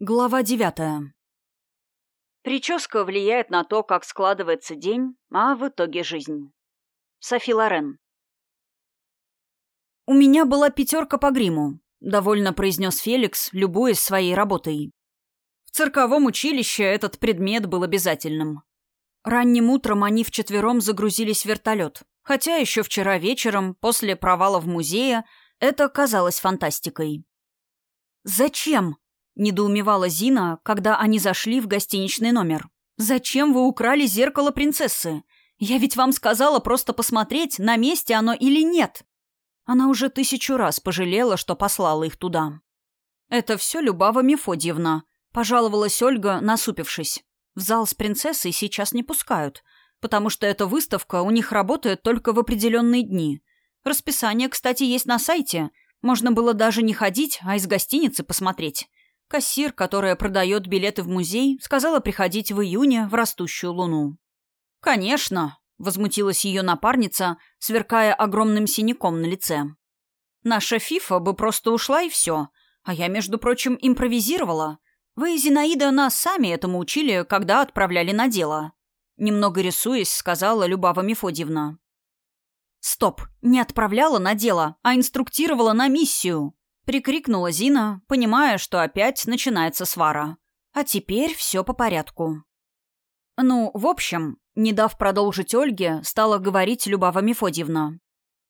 Глава девятая. Прическа влияет на то, как складывается день, а в итоге жизнь. Софи Лорен. «У меня была пятерка по гриму», — довольно произнес Феликс, любуясь своей работой. В цирковом училище этот предмет был обязательным. Ранним утром они вчетвером загрузились в вертолет, хотя еще вчера вечером, после провала в музее, это казалось фантастикой. «Зачем?» — недоумевала Зина, когда они зашли в гостиничный номер. «Зачем вы украли зеркало принцессы? Я ведь вам сказала просто посмотреть, на месте оно или нет». Она уже тысячу раз пожалела, что послала их туда. «Это все Любава Мефодьевна», — пожаловалась Ольга, насупившись. «В зал с принцессой сейчас не пускают, потому что эта выставка у них работает только в определенные дни. Расписание, кстати, есть на сайте. Можно было даже не ходить, а из гостиницы посмотреть. Кассир, которая продает билеты в музей, сказала приходить в июне в растущую луну. «Конечно», — возмутилась ее напарница, сверкая огромным синяком на лице. «Наша Фифа бы просто ушла и все. А я, между прочим, импровизировала. Вы, Зинаида, нас сами этому учили, когда отправляли на дело». Немного рисуясь, сказала Любава Мефодьевна. «Стоп! Не отправляла на дело, а инструктировала на миссию!» Прикрикнула Зина, понимая, что опять начинается свара. А теперь все по порядку. Ну, в общем, не дав продолжить Ольге, стала говорить Любава Мефодьевна.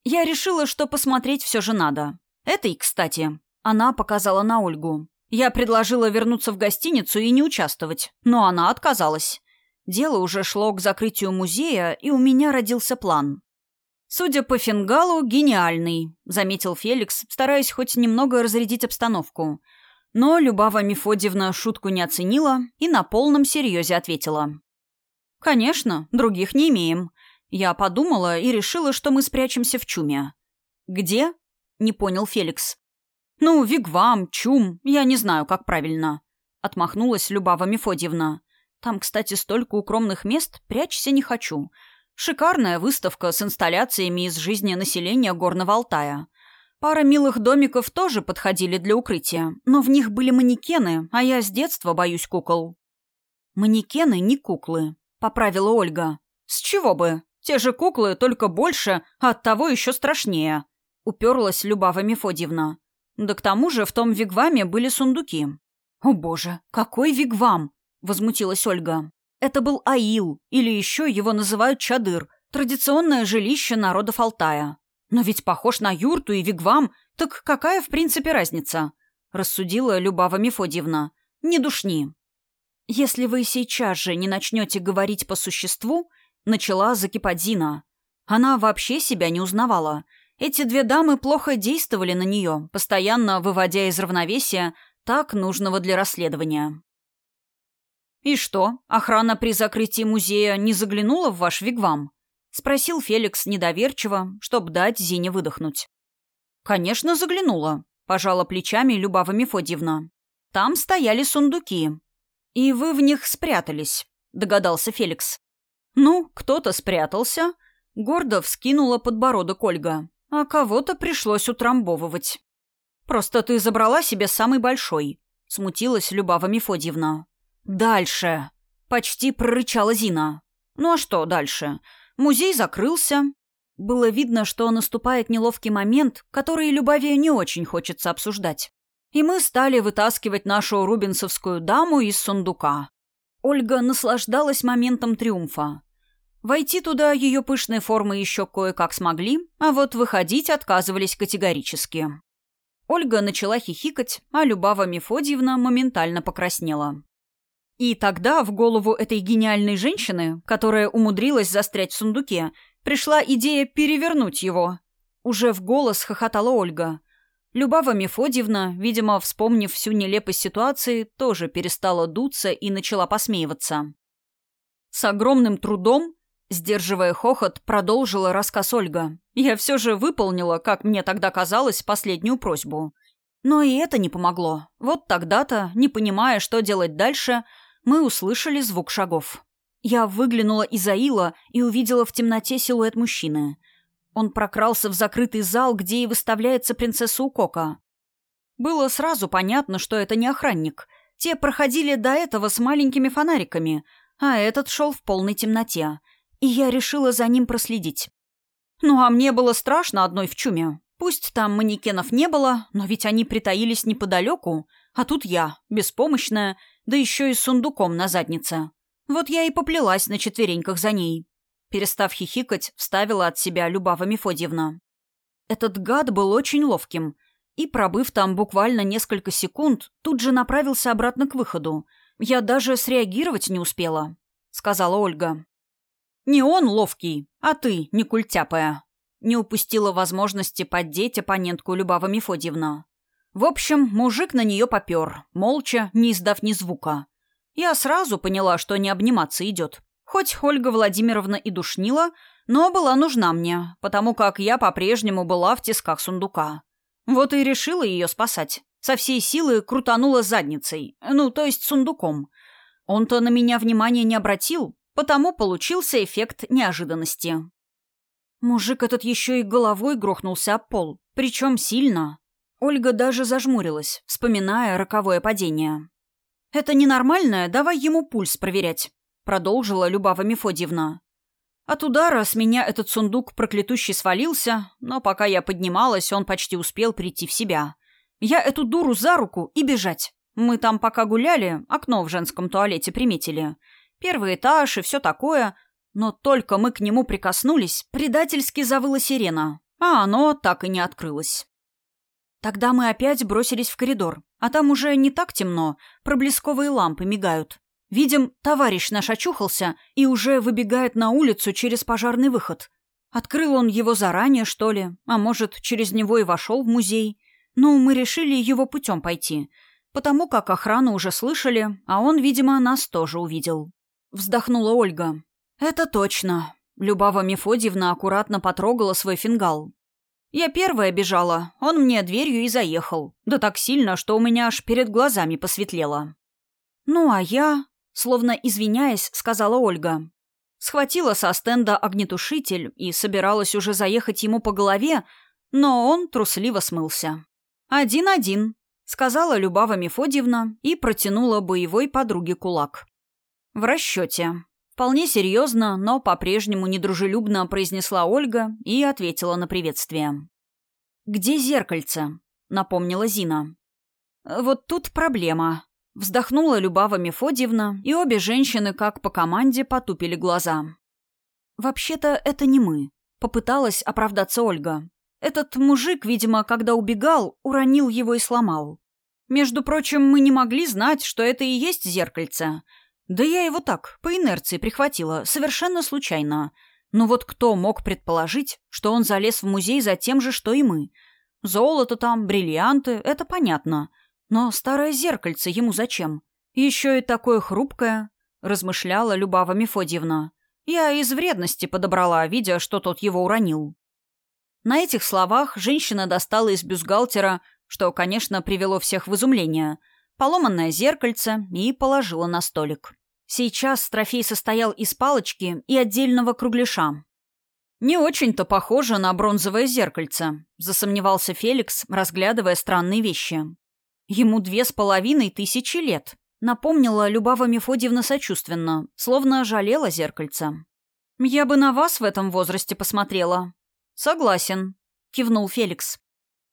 Я решила, что посмотреть все же надо. Это кстати, она показала на Ольгу. Я предложила вернуться в гостиницу и не участвовать, но она отказалась. Дело уже шло к закрытию музея, и у меня родился план. «Судя по фингалу, гениальный», — заметил Феликс, стараясь хоть немного разрядить обстановку. Но Любава Мефодьевна шутку не оценила и на полном серьезе ответила. «Конечно, других не имеем. Я подумала и решила, что мы спрячемся в чуме». «Где?» — не понял Феликс. «Ну, вигвам, чум, я не знаю, как правильно», — отмахнулась Любава Мефодьевна. «Там, кстати, столько укромных мест, прячься не хочу. Шикарная выставка с инсталляциями из жизни населения Горного Алтая. Пара милых домиков тоже подходили для укрытия, но в них были манекены, а я с детства боюсь кукол. «Манекены не куклы», — поправила Ольга. «С чего бы? Те же куклы, только больше, а оттого еще страшнее», — уперлась Любава Мефодьевна. «Да к тому же в том вигваме были сундуки». «О боже, какой вигвам!» — возмутилась Ольга. Это был Аил, или еще его называют Чадыр, традиционное жилище народов Алтая. Но ведь похож на юрту и вигвам, так какая в принципе разница? Рассудила Любава Мефодьевна. Не душни. Если вы сейчас же не начнете говорить по существу, начала закипать. Она вообще себя не узнавала. Эти две дамы плохо действовали на нее, постоянно выводя из равновесия так нужного для расследования. «И что, охрана при закрытии музея не заглянула в ваш вигвам?» — спросил Феликс недоверчиво, чтобы дать Зине выдохнуть. «Конечно, заглянула», — пожала плечами Любава Мефодьевна. «Там стояли сундуки. И вы в них спрятались», — догадался Феликс. «Ну, кто-то спрятался», — гордо вскинула подбородок Ольга. «А кого-то пришлось утрамбовывать». «Просто ты забрала себе самый большой», — смутилась Любава Мефодьевна. «Дальше!» — почти прорычала Зина. «Ну а что дальше? Музей закрылся. Было видно, что наступает неловкий момент, который Любави не очень хочется обсуждать. И мы стали вытаскивать нашу рубинсовскую даму из сундука. Ольга наслаждалась моментом триумфа. Войти туда ее пышные формы еще кое-как смогли, а вот выходить отказывались категорически. Ольга начала хихикать, а Любава Мефодьевна моментально покраснела. И тогда в голову этой гениальной женщины, которая умудрилась застрять в сундуке, пришла идея перевернуть его. Уже в голос хохотала Ольга. Любава Мефодьевна, видимо, вспомнив всю нелепость ситуации, тоже перестала дуться и начала посмеиваться. С огромным трудом, сдерживая хохот, продолжила рассказ Ольга. «Я все же выполнила, как мне тогда казалось, последнюю просьбу». Но и это не помогло. Вот тогда-то, не понимая, что делать дальше, мы услышали звук шагов. Я выглянула из аила и увидела в темноте силуэт мужчины. Он прокрался в закрытый зал, где и выставляется принцесса Укока. Было сразу понятно, что это не охранник. Те проходили до этого с маленькими фонариками, а этот шел в полной темноте. И я решила за ним проследить. Ну а мне было страшно одной в чуме. Пусть там манекенов не было, но ведь они притаились неподалеку, а тут я, беспомощная, да еще и с сундуком на заднице. Вот я и поплелась на четвереньках за ней. Перестав хихикать, вставила от себя Любава Мефодьевна. Этот гад был очень ловким, и, пробыв там буквально несколько секунд, тут же направился обратно к выходу. Я даже среагировать не успела, — сказала Ольга. «Не он ловкий, а ты, не культяпая», — не упустила возможности поддеть оппонентку Любава Мефодьевна. В общем, мужик на нее попер, молча, не издав ни звука. Я сразу поняла, что не обниматься идет. Хоть Ольга Владимировна и душнила, но была нужна мне, потому как я по-прежнему была в тисках сундука. Вот и решила ее спасать. Со всей силы крутанула задницей, ну, то есть сундуком. Он-то на меня внимания не обратил, потому получился эффект неожиданности. Мужик этот еще и головой грохнулся об пол, причем сильно. Ольга даже зажмурилась, вспоминая роковое падение. «Это ненормальное, давай ему пульс проверять», — продолжила Любава Мефодьевна. От удара с меня этот сундук проклятущий свалился, но пока я поднималась, он почти успел прийти в себя. Я эту дуру за руку и бежать. Мы там пока гуляли, окно в женском туалете приметили. Первый этаж и все такое. Но только мы к нему прикоснулись, предательски завыла сирена, а оно так и не открылось. Тогда мы опять бросились в коридор, а там уже не так темно, проблесковые лампы мигают. Видим, товарищ наш очухался и уже выбегает на улицу через пожарный выход. Открыл он его заранее, что ли? А может, через него и вошел в музей? Ну, мы решили его путем пойти, потому как охрану уже слышали, а он, видимо, нас тоже увидел. Вздохнула Ольга. «Это точно». Любава Мефодьевна аккуратно потрогала свой фингал. «Я первая бежала, он мне дверью и заехал. Да так сильно, что у меня аж перед глазами посветлело». «Ну, а я...» Словно извиняясь, сказала Ольга. Схватила со стенда огнетушитель и собиралась уже заехать ему по голове, но он трусливо смылся. «Один-один», — сказала Любава Мефодьевна и протянула боевой подруге кулак. «В расчете». Вполне серьезно, но по-прежнему недружелюбно произнесла Ольга и ответила на приветствие. «Где зеркальце?» — напомнила Зина. «Вот тут проблема», Вздохнула Любава Мефодьевна, и обе женщины, как по команде, потупили глаза. «Вообще-то это не мы», — попыталась оправдаться Ольга. «Этот мужик, видимо, когда убегал, уронил его и сломал. Между прочим, мы не могли знать, что это и есть зеркальце. Да я его так, по инерции прихватила, совершенно случайно. Но вот кто мог предположить, что он залез в музей за тем же, что и мы? Золото там, бриллианты — это понятно». Но старое зеркальце ему зачем? Еще и такое хрупкое, размышляла Любава Мефодьевна. Я из вредности подобрала, видя, что тот его уронил. На этих словах женщина достала из бюстгальтера, что, конечно, привело всех в изумление, поломанное зеркальце и положила на столик. Сейчас трофей состоял из палочки и отдельного кругляша. «Не очень-то похоже на бронзовое зеркальце», — засомневался Феликс, разглядывая странные вещи. Ему две с половиной тысячи лет. Напомнила Любава Мефодьевна сочувственно, словно жалела зеркальце. «Я бы на вас в этом возрасте посмотрела». «Согласен», — кивнул Феликс.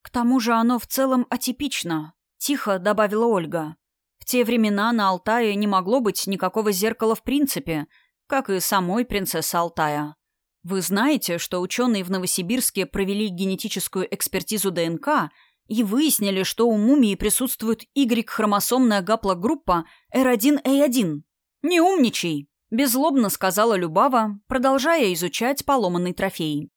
«К тому же оно в целом атипично», — тихо добавила Ольга. «В те времена на Алтае не могло быть никакого зеркала в принципе, как и самой принцессы Алтая. Вы знаете, что ученые в Новосибирске провели генетическую экспертизу ДНК — и выяснили, что у мумии присутствует Y-хромосомная гаплогруппа R1A1. «Не умничай!» – беззлобно сказала Любава, продолжая изучать поломанный трофей.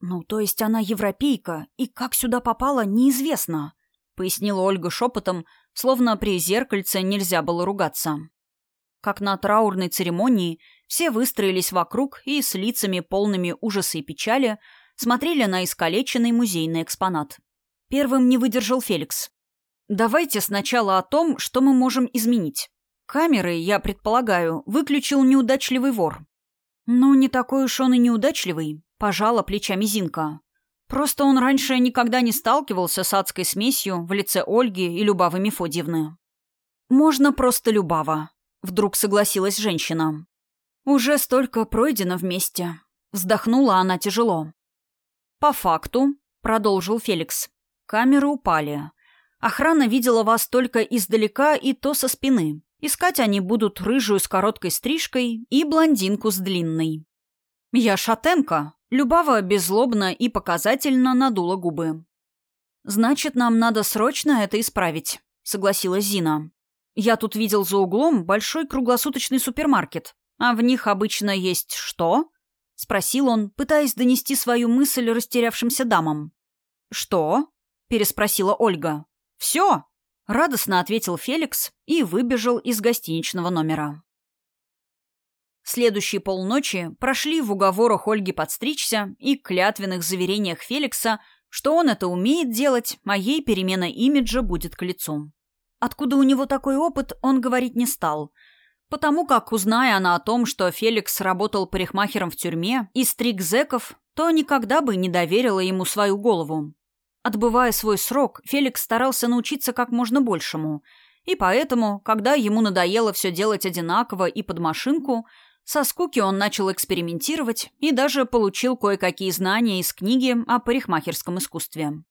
«Ну, то есть она европейка, и как сюда попала, неизвестно», — пояснила Ольга шепотом, словно при зеркальце нельзя было ругаться. Как на траурной церемонии, все выстроились вокруг и с лицами полными ужаса и печали смотрели на искалеченный музейный экспонат. Первым не выдержал Феликс. «Давайте сначала о том, что мы можем изменить. Камеры, я предполагаю, выключил неудачливый вор». «Ну, не такой уж он и неудачливый», — пожала плечами Зинка. «Просто он раньше никогда не сталкивался с адской смесью в лице Ольги и Любавы Мефодьевны». «Можно просто Любава», — вдруг согласилась женщина. «Уже столько пройдено вместе». Вздохнула она тяжело. «По факту», — продолжил Феликс, — «камеры упали. Охрана видела вас только издалека и то со спины. Искать они будут рыжую с короткой стрижкой и блондинку с длинной. Я шатенка. Любава беззлобно и показательно надула губы. «Значит, нам надо срочно это исправить», — согласилась Зина. «Я тут видел за углом большой круглосуточный супермаркет. А в них обычно есть что?» — спросил он, пытаясь донести свою мысль растерявшимся дамам. «Что?» — переспросила Ольга. «Все!» — радостно ответил Феликс и выбежал из гостиничного номера. Следующие полночи прошли в уговорах Ольги подстричься и клятвенных заверениях Феликса, что он это умеет делать, а ей перемена имиджа будет к лицу. Откуда у него такой опыт, он говорить не стал, потому как, узная она о том, что Феликс работал парикмахером в тюрьме и стриг зэков, то никогда бы не доверила ему свою голову. Отбывая свой срок, Феликс старался научиться как можно большему. И поэтому, когда ему надоело все делать одинаково и под машинку, со скуки он начал экспериментировать и даже получил кое-какие знания из книги о парикмахерском искусстве.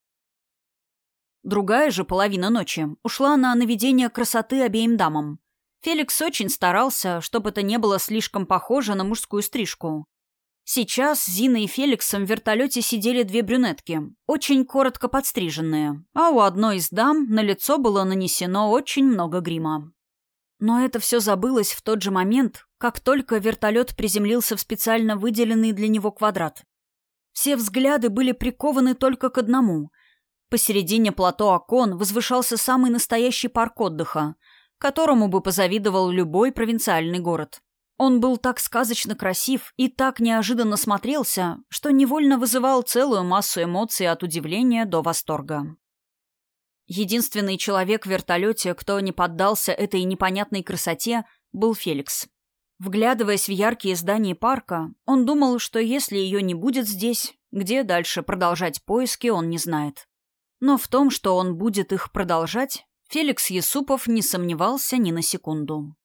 Другая же половина ночи ушла на наведение красоты обеим дамам. Феликс очень старался, чтобы это не было слишком похоже на мужскую стрижку. Сейчас Зина и Феликсом в вертолете сидели две брюнетки, очень коротко подстриженные, а у одной из дам на лицо было нанесено очень много грима. Но это все забылось в тот же момент, как только вертолет приземлился в специально выделенный для него квадрат. Все взгляды были прикованы только к одному. Посередине плато окон возвышался самый настоящий парк отдыха, которому бы позавидовал любой провинциальный город. Он был так сказочно красив и так неожиданно смотрелся, что невольно вызывал целую массу эмоций от удивления до восторга. Единственный человек в вертолете, кто не поддался этой непонятной красоте, был Феликс. Вглядываясь в яркие здания парка, он думал, что если ее не будет здесь, где дальше продолжать поиски, он не знает. Но в том, что он будет их продолжать, Феликс Есупов не сомневался ни на секунду.